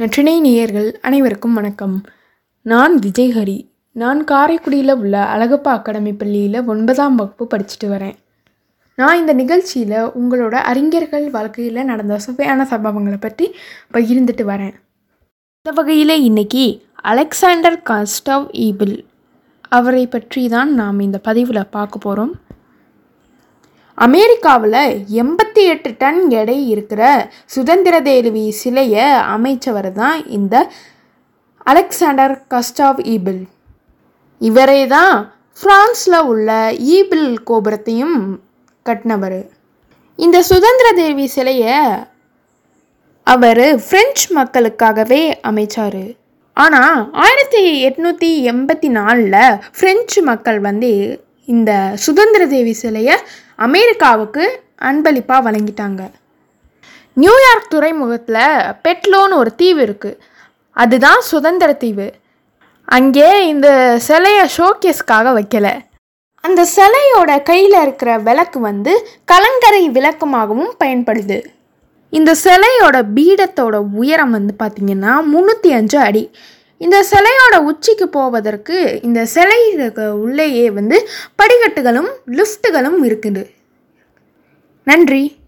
நற்றினை நேயர்கள் அனைவருக்கும் வணக்கம். நான் விஜய்ஹரி. நான் காரைக்குடியில் உள்ள அழகப்பா அகாடமி பள்ளியில் ஒன்பதாம் வகுப்பு படிச்சுட்டு வரேன். நான் இந்த நிகழ்ச்சியில் உங்களோட அறிஞர்கள் வாழ்க்கையில் நடந்த சுவையான சம்பவங்களை பற்றி பகிர்ந்துட்டு வரேன். இந்த வகையில் இன்னைக்கு அலெக்சாண்டர் காஸ்டவ் ஈபிள் அவரை பற்றி தான் நாம் இந்த பதிவில் பார்க்க போகிறோம் அமெரிக்காவில் எண்பத்தி எட்டு டன் எடை இருக்கிற சுதந்திர தேவி சிலையை அமைச்சவர் தான் இந்த அலெக்சாண்டர் கஸ்டாவ் ஈபிள். இவரே தான் ஃப்ரான்ஸில் உள்ள ஈபிள் கோபுரத்தையும் கட்டினவர். இந்த சுதந்திர தேவி சிலையை அவர் பிரெஞ்சு மக்களுக்காகவே அமைச்சார். ஆனால் ஆயிரத்தி எட்நூற்றி எண்பத்தி நாலில் ஃப்ரெஞ்சு மக்கள் வந்து இந்த சுதந்திர தேவி சிலையை அமெரிக்காவுக்கு அன்பளிப்பாக வழங்கிட்டாங்க. நியூயார்க் துறைமுகத்தில் பெட்லோன்னு ஒரு தீவு இருக்குது அதுதான் சுதந்திர தீவு. அங்கே இந்த சிலையை ஷோகேஸ்க்காக வைக்கலை. அந்த சிலையோட கையில் இருக்கிற விளக்கு வந்து கலங்கரை விளக்கமாகவும் பயன்படுது. இந்த சிலையோட பீடத்தோட உயரம் வந்து பார்த்திங்கன்னா முந்நூற்றி அஞ்சு அடி. இந்த சிலையோட உச்சிக்கு போவதற்கு இந்த சிலை உள்ளேயே வந்து படிக்கட்டுகளும் லிஃப்ட்டுகளும் இருக்குது நன்றி.